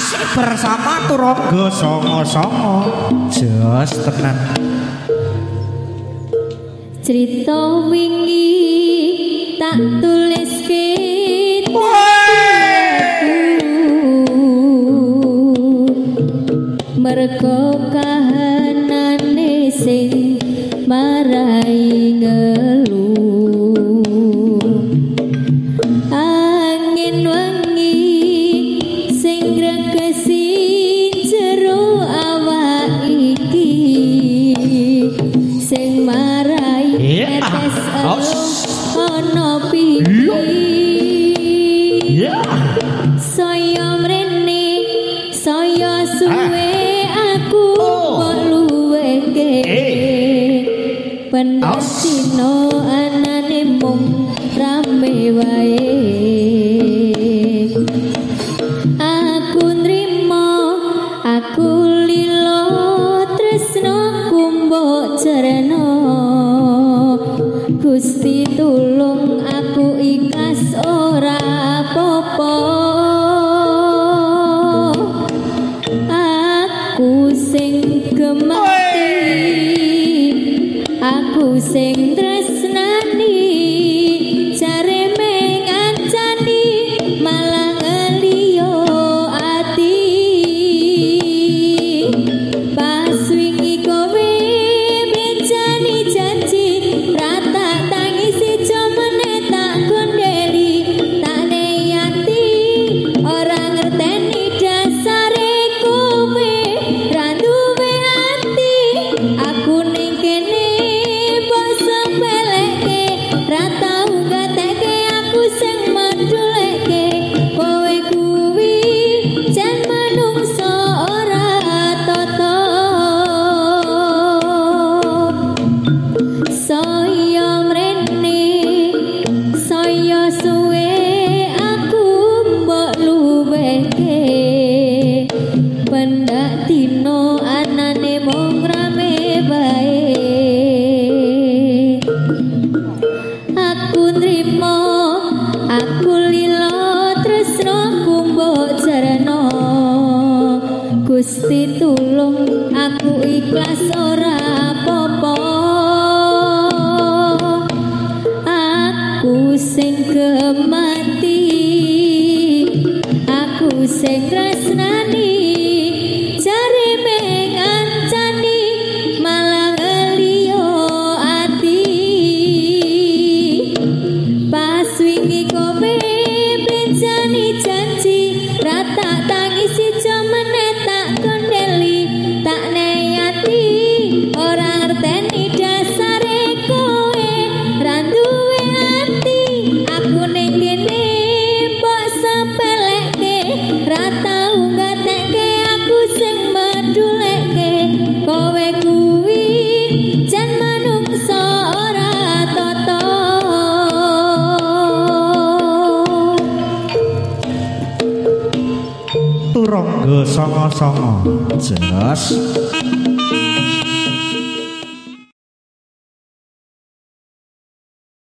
masih bersama Turoga songo songo jos tenan. Cerita wingi tak tulis mergo kahanane sing marai ngeri ben sino anane mung rame wae. Aku nrimo aku lilo tresno kumbo cerno. Gusti tulung aku ikas ora popo Kau sing tresna Gusti tulung aku ikhlas ora apa Aku sing kemati Aku sing tresnani. 伤啊伤啊，真是！